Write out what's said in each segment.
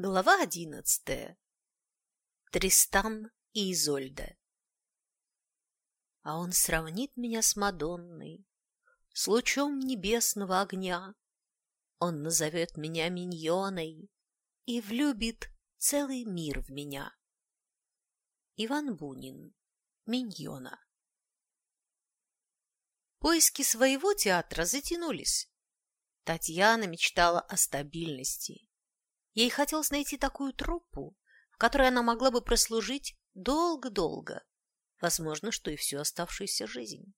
Глава одиннадцатая. Тристан и Изольда. А он сравнит меня с Мадонной, с лучом небесного огня. Он назовет меня миньоной и влюбит целый мир в меня. Иван Бунин. Миньона. Поиски своего театра затянулись. Татьяна мечтала о стабильности Ей хотелось найти такую труппу, в которой она могла бы прослужить долго-долго, возможно, что и всю оставшуюся жизнь.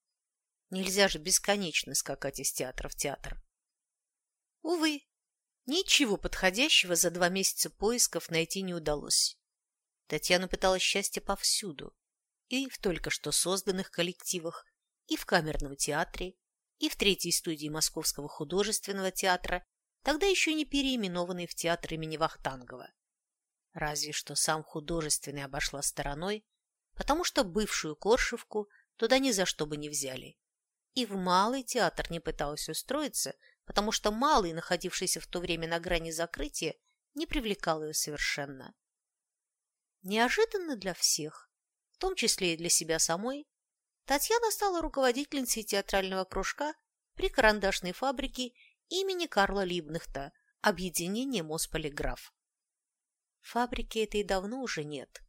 Нельзя же бесконечно скакать из театра в театр. Увы, ничего подходящего за два месяца поисков найти не удалось. Татьяна пыталась счастье повсюду, и в только что созданных коллективах, и в камерном театре, и в третьей студии Московского художественного театра, тогда еще не переименованный в театр имени Вахтангова. Разве что сам художественный обошла стороной, потому что бывшую Коршевку туда ни за что бы не взяли. И в малый театр не пыталась устроиться, потому что малый, находившийся в то время на грани закрытия, не привлекал ее совершенно. Неожиданно для всех, в том числе и для себя самой, Татьяна стала руководительницей театрального кружка при карандашной фабрике имени Карла Либнехта объединение Мосполиграф. Фабрики этой давно уже нет.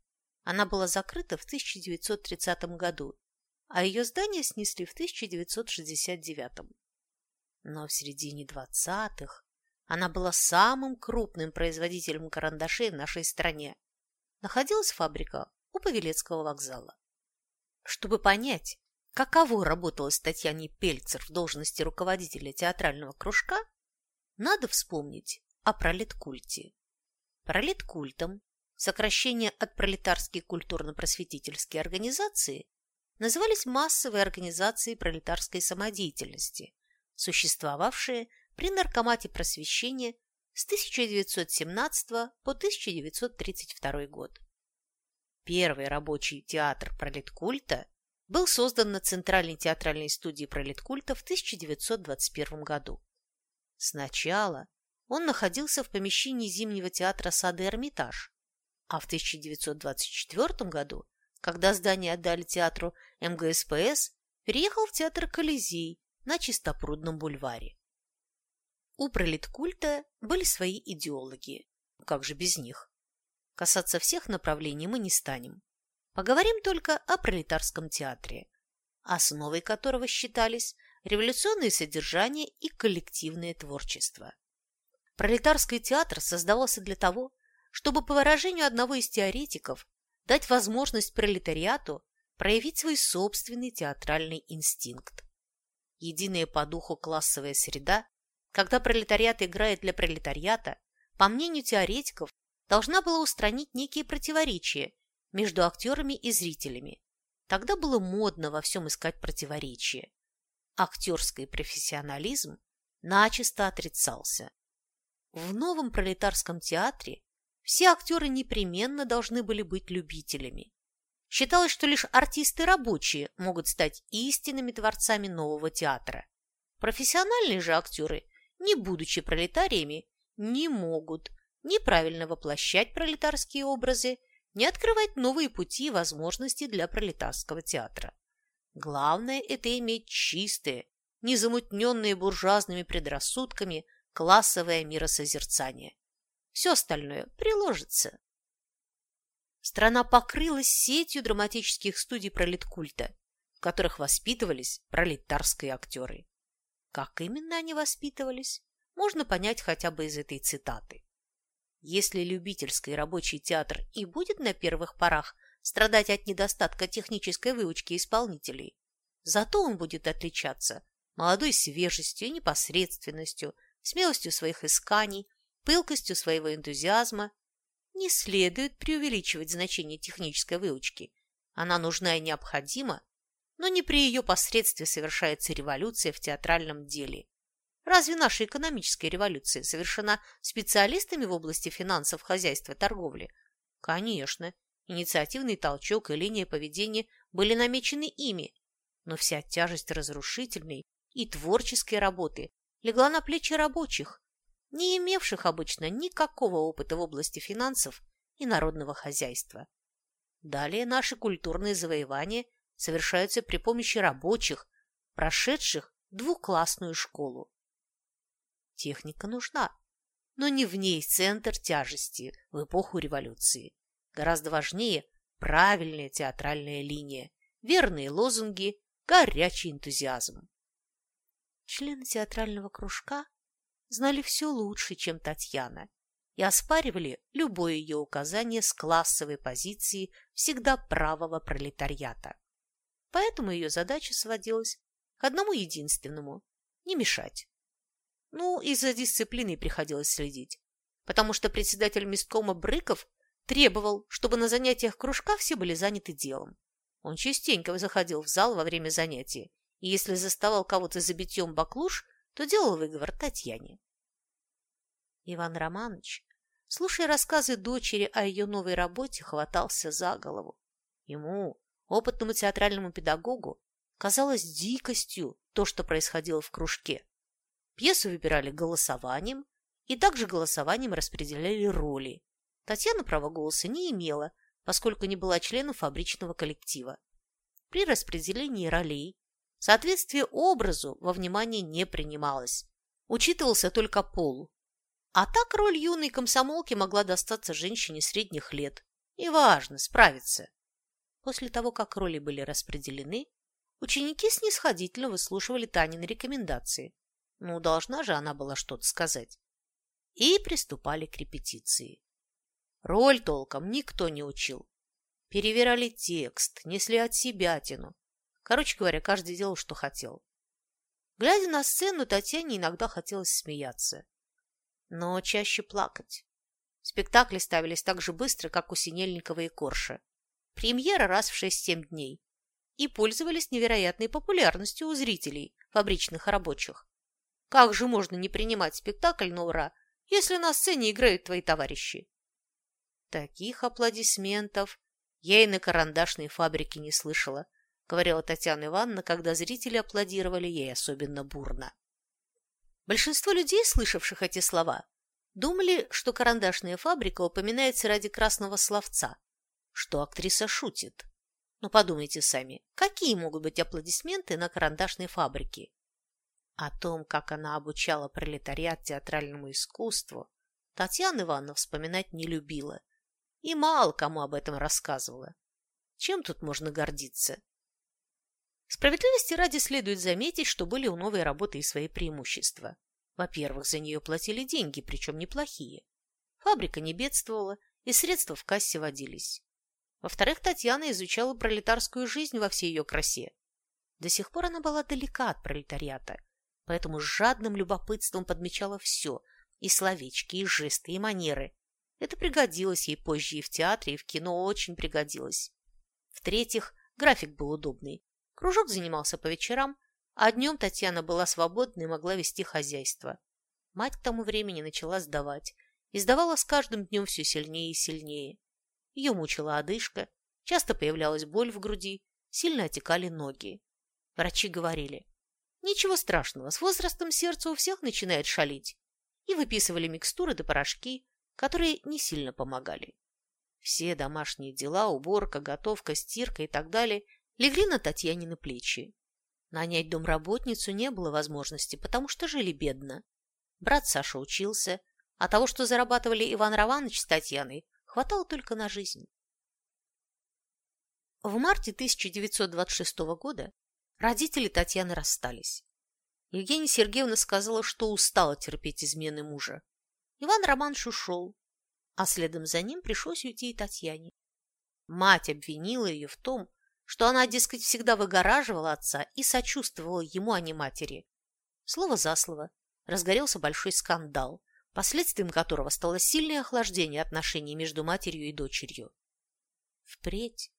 Она была закрыта в 1930 году, а ее здание снесли в 1969. Но в середине 20-х она была самым крупным производителем карандашей в нашей стране. Находилась фабрика у Павелецкого вокзала. Чтобы понять, каково работалось Татьяне Пельцер в должности руководителя театрального кружка, надо вспомнить о пролеткульте. Пролеткультом, сокращение от пролетарские культурно-просветительские организации, назывались массовые организации пролетарской самодеятельности, существовавшие при Наркомате просвещения с 1917 по 1932 год. Первый рабочий театр пролеткульта был создан на Центральной театральной студии пролеткульта в 1921 году. Сначала он находился в помещении Зимнего театра сада Эрмитаж, а в 1924 году, когда здание отдали театру МГСПС, переехал в театр Колизей на Чистопрудном бульваре. У пролеткульта были свои идеологи. Как же без них? Касаться всех направлений мы не станем. Поговорим только о пролетарском театре, основой которого считались революционное содержание и коллективное творчество. Пролетарский театр создавался для того, чтобы, по выражению одного из теоретиков, дать возможность пролетариату проявить свой собственный театральный инстинкт. Единая по духу классовая среда, когда пролетариат играет для пролетариата, по мнению теоретиков, должна была устранить некие противоречия между актерами и зрителями. Тогда было модно во всем искать противоречия. Актерский профессионализм начисто отрицался. В новом пролетарском театре все актеры непременно должны были быть любителями. Считалось, что лишь артисты рабочие могут стать истинными творцами нового театра. Профессиональные же актеры, не будучи пролетариями, не могут неправильно воплощать пролетарские образы не открывать новые пути и возможности для пролетарского театра. Главное – это иметь чистые, незамутненные буржуазными предрассудками классовое миросозерцание. Все остальное приложится. Страна покрылась сетью драматических студий пролеткульта, в которых воспитывались пролетарские актеры. Как именно они воспитывались, можно понять хотя бы из этой цитаты. Если любительский рабочий театр и будет на первых порах страдать от недостатка технической выучки исполнителей, зато он будет отличаться молодой свежестью и непосредственностью, смелостью своих исканий, пылкостью своего энтузиазма. Не следует преувеличивать значение технической выучки. Она нужна и необходима, но не при ее посредстве совершается революция в театральном деле. Разве наша экономическая революция совершена специалистами в области финансов, хозяйства, торговли? Конечно, инициативный толчок и линия поведения были намечены ими, но вся тяжесть разрушительной и творческой работы легла на плечи рабочих, не имевших обычно никакого опыта в области финансов и народного хозяйства. Далее наши культурные завоевания совершаются при помощи рабочих, прошедших двуклассную школу. Техника нужна, но не в ней центр тяжести в эпоху революции. Гораздо важнее правильная театральная линия, верные лозунги, горячий энтузиазм. Члены театрального кружка знали все лучше, чем Татьяна, и оспаривали любое ее указание с классовой позиции всегда правого пролетариата. Поэтому ее задача сводилась к одному единственному – не мешать. Ну, и за дисциплиной приходилось следить, потому что председатель месткома Брыков требовал, чтобы на занятиях кружка все были заняты делом. Он частенько заходил в зал во время занятия, и если заставал кого-то за битьем баклуш, то делал выговор Татьяне. Иван Романович, слушая рассказы дочери о ее новой работе, хватался за голову. Ему, опытному театральному педагогу, казалось дикостью то, что происходило в кружке. Пьесу выбирали голосованием, и также голосованием распределяли роли. Татьяна права голоса не имела, поскольку не была членом фабричного коллектива. При распределении ролей соответствие образу во внимание не принималось. Учитывался только пол, а так роль юной комсомолки могла достаться женщине средних лет. И важно справиться. После того, как роли были распределены, ученики снисходительно выслушивали Танины рекомендации. Ну, должна же она была что-то сказать. И приступали к репетиции. Роль толком никто не учил. Перевирали текст, несли от себя тяну. Короче говоря, каждый делал, что хотел. Глядя на сцену, Татьяне иногда хотелось смеяться но чаще плакать. Спектакли ставились так же быстро, как у Синельникова и Корша. Премьера раз в 6-7 дней. И пользовались невероятной популярностью у зрителей, фабричных рабочих. Как же можно не принимать спектакль на ура, если на сцене играют твои товарищи? Таких аплодисментов я и на карандашной фабрике не слышала, говорила Татьяна Ивановна, когда зрители аплодировали ей особенно бурно. Большинство людей, слышавших эти слова, думали, что карандашная фабрика упоминается ради красного словца, что актриса шутит. Но подумайте сами, какие могут быть аплодисменты на карандашной фабрике? О том, как она обучала пролетариат театральному искусству, Татьяна Ивановна вспоминать не любила и мало кому об этом рассказывала. Чем тут можно гордиться? Справедливости ради следует заметить, что были у новой работы и свои преимущества. Во-первых, за нее платили деньги, причем неплохие. Фабрика не бедствовала, и средства в кассе водились. Во-вторых, Татьяна изучала пролетарскую жизнь во всей ее красе. До сих пор она была далека от пролетариата, поэтому с жадным любопытством подмечала все – и словечки, и жесты, и манеры. Это пригодилось ей позже и в театре, и в кино очень пригодилось. В-третьих, график был удобный. Кружок занимался по вечерам, а днем Татьяна была свободна и могла вести хозяйство. Мать к тому времени начала сдавать, и сдавала с каждым днем все сильнее и сильнее. Ее мучила одышка, часто появлялась боль в груди, сильно отекали ноги. Врачи говорили, ничего страшного, с возрастом сердце у всех начинает шалить, и выписывали микстуры да порошки, которые не сильно помогали. Все домашние дела, уборка, готовка, стирка и так далее – легли на Татьянины плечи. Нанять домработницу не было возможности, потому что жили бедно. Брат Саша учился, а того, что зарабатывали Иван Раванович с Татьяной, хватало только на жизнь. В марте 1926 года родители Татьяны расстались. Евгения Сергеевна сказала, что устала терпеть измены мужа. Иван Романович ушел, а следом за ним пришлось уйти и Татьяне. Мать обвинила ее в том, что она, дескать, всегда выгораживала отца и сочувствовала ему, а не матери. Слово за слово разгорелся большой скандал, последствием которого стало сильное охлаждение отношений между матерью и дочерью. Впредь,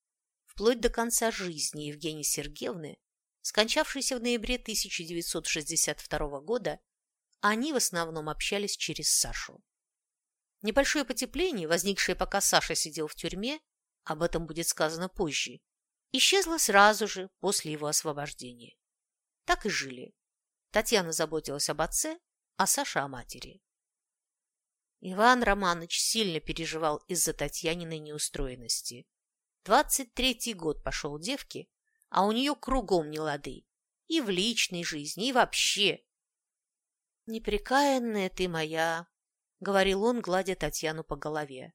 вплоть до конца жизни Евгении Сергеевны, скончавшейся в ноябре 1962 года, они в основном общались через Сашу. Небольшое потепление, возникшее пока Саша сидел в тюрьме, об этом будет сказано позже, исчезла сразу же после его освобождения. Так и жили. Татьяна заботилась об отце, а Саша о матери. Иван Романович сильно переживал из-за Татьяниной неустроенности. Двадцать третий год пошел девки, а у нее кругом не лады. И в личной жизни, и вообще. «Непрекаянная ты моя», — говорил он, гладя Татьяну по голове.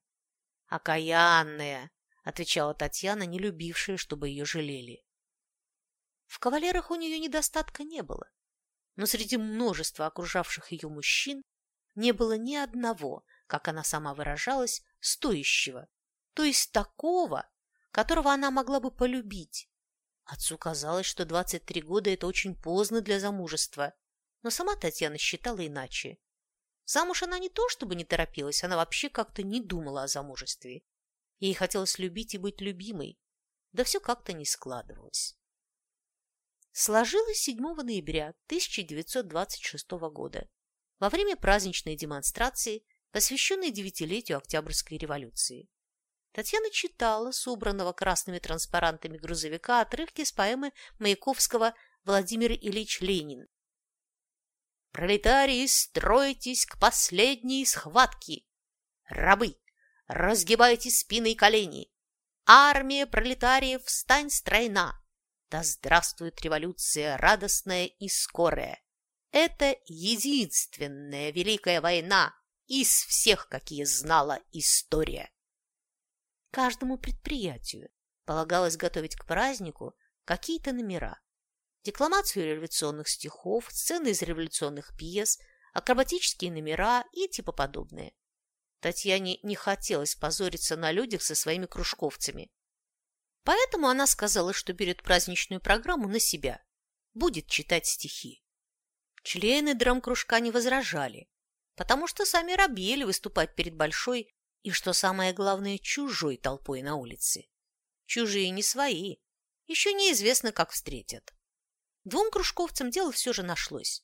«Окаянная», — отвечала Татьяна, не любившая, чтобы ее жалели. В кавалерах у нее недостатка не было, но среди множества окружавших ее мужчин не было ни одного, как она сама выражалась, стоящего, то есть такого, которого она могла бы полюбить. Отцу казалось, что 23 года – это очень поздно для замужества, но сама Татьяна считала иначе. Замуж она не то чтобы не торопилась, она вообще как-то не думала о замужестве. Ей хотелось любить и быть любимой, да все как-то не складывалось. Сложилось 7 ноября 1926 года, во время праздничной демонстрации, посвященной девятилетию Октябрьской революции. Татьяна читала с убранного красными транспарантами грузовика отрывки с поэмы Маяковского «Владимир Ильич Ленин». «Пролетарии, стройтесь к последней схватке! Рабы, разгибайте спины и колени! Армия пролетариев, встань стройна! Да здравствует революция радостная и скорая! Это единственная великая война из всех, какие знала история!» Каждому предприятию полагалось готовить к празднику какие-то номера. Декламацию революционных стихов, сцены из революционных пьес, акробатические номера и типа подобное. Татьяне не хотелось позориться на людях со своими кружковцами. Поэтому она сказала, что берет праздничную программу на себя, будет читать стихи. Члены драм-кружка не возражали, потому что сами робели выступать перед большой и, что самое главное, чужой толпой на улице. Чужие не свои. Еще неизвестно, как встретят. Двум кружковцам дело все же нашлось.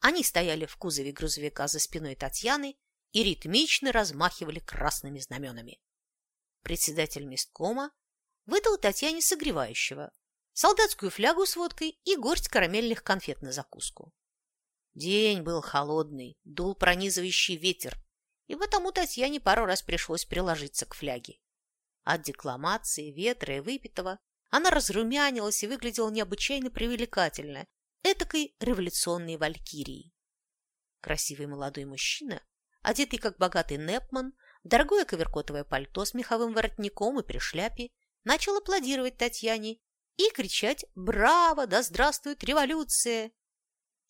Они стояли в кузове грузовика за спиной Татьяны и ритмично размахивали красными знаменами. Председатель месткома выдал Татьяне согревающего, солдатскую флягу с водкой и горсть карамельных конфет на закуску. День был холодный, дул пронизывающий ветер, и потому Татьяне пару раз пришлось приложиться к фляге. От декламации, ветра и выпитого она разрумянилась и выглядела необычайно привлекательно, этакой революционной валькирией. Красивый молодой мужчина, одетый как богатый Непман, дорогое коверкотовое пальто с меховым воротником и при шляпе, начал аплодировать Татьяне и кричать «Браво! Да здравствует революция!».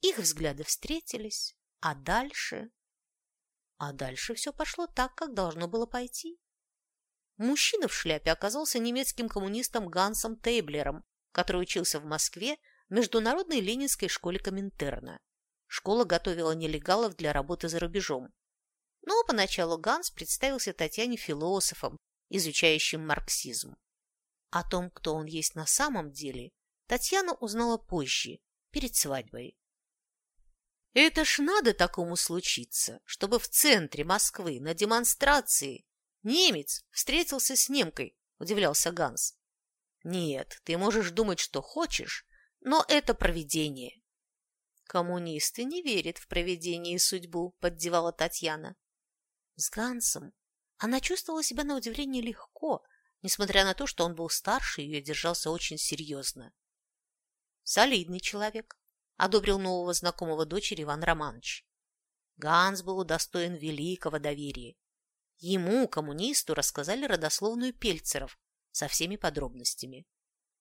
Их взгляды встретились, а дальше... А дальше все пошло так, как должно было пойти. Мужчина в шляпе оказался немецким коммунистом Гансом Тейблером, который учился в Москве в Международной Ленинской школе Коминтерна. Школа готовила нелегалов для работы за рубежом. Но поначалу Ганс представился Татьяне философом, изучающим марксизм. О том, кто он есть на самом деле, Татьяна узнала позже, перед свадьбой. Это ж надо такому случиться, чтобы в центре Москвы на демонстрации немец встретился с немкой, удивлялся Ганс. Нет, ты можешь думать, что хочешь, но это провидение. Коммунисты не верят в провидение и судьбу, поддевала Татьяна. С Гансом она чувствовала себя на удивление легко, несмотря на то, что он был старше и держался очень серьезно. Солидный человек, одобрил нового знакомого дочери Иван Романович. Ганс был удостоен великого доверия. Ему, коммунисту, рассказали родословную Пельцеров со всеми подробностями.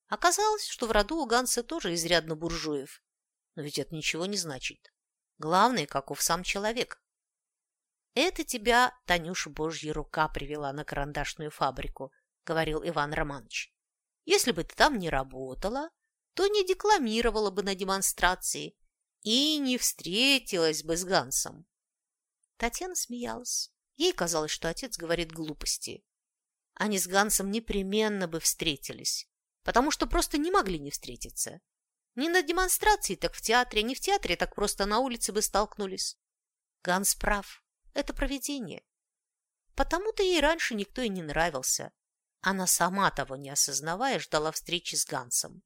Оказалось, что в роду у Ганса тоже изрядно буржуев. Но ведь это ничего не значит. Главное, каков сам человек. «Это тебя, Танюша, божья рука привела на карандашную фабрику», — говорил Иван Романович. «Если бы ты там не работала, то не декламировала бы на демонстрации и не встретилась бы с Гансом. Татьяна смеялась. Ей казалось, что отец говорит глупости. Они с Гансом непременно бы встретились, потому что просто не могли не встретиться. Не на демонстрации, так в театре, не в театре, так просто на улице бы столкнулись. Ганс прав, это провидение. Потому-то ей раньше никто и не нравился. Она сама того не осознавая ждала встречи с Гансом.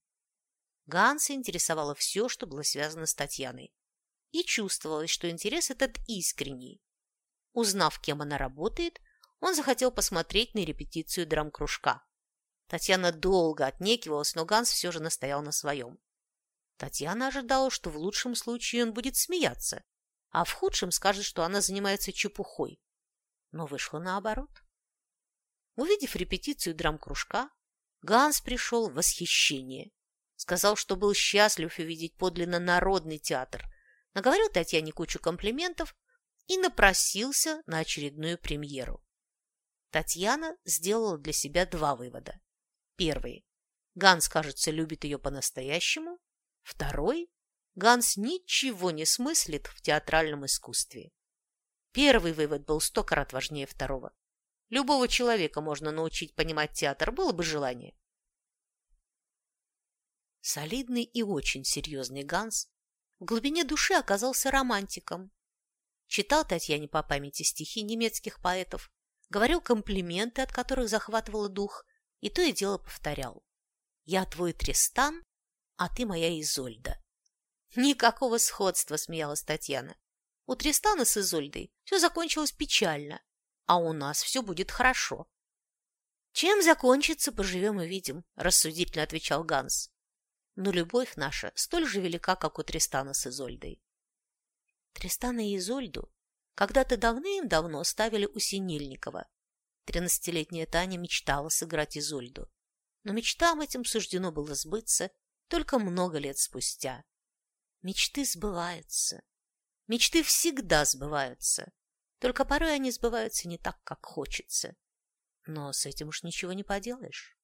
Ганса интересовало все, что было связано с Татьяной. И чувствовалось, что интерес этот искренний. Узнав, кем она работает, он захотел посмотреть на репетицию драм-кружка. Татьяна долго отнекивалась, но Ганс все же настоял на своем. Татьяна ожидала, что в лучшем случае он будет смеяться, а в худшем скажет, что она занимается чепухой. Но вышло наоборот. Увидев репетицию драм-кружка, Ганс пришел в восхищение. Сказал, что был счастлив увидеть подлинно народный театр, наговорил Татьяне кучу комплиментов и напросился на очередную премьеру. Татьяна сделала для себя два вывода. Первый. Ганс, кажется, любит ее по-настоящему. Второй. Ганс ничего не смыслит в театральном искусстве. Первый вывод был сто крат важнее второго. Любого человека можно научить понимать театр, было бы желание. Солидный и очень серьезный Ганс в глубине души оказался романтиком. Читал Татьяне по памяти стихи немецких поэтов, говорил комплименты, от которых захватывало дух, и то и дело повторял. «Я твой Тристан, а ты моя Изольда». Никакого сходства, смеялась Татьяна. У Тристана с Изольдой все закончилось печально, а у нас все будет хорошо. «Чем закончится, поживем и видим», – рассудительно отвечал Ганс. «Но любовь наша столь же велика, как у Тристана с Изольдой». Тристана и Изольду когда-то давным-давно ставили у Синельникова. Тринадцатилетняя Таня мечтала сыграть Изольду. Но мечтам этим суждено было сбыться только много лет спустя. Мечты сбываются. Мечты всегда сбываются. Только порой они сбываются не так, как хочется. Но с этим уж ничего не поделаешь.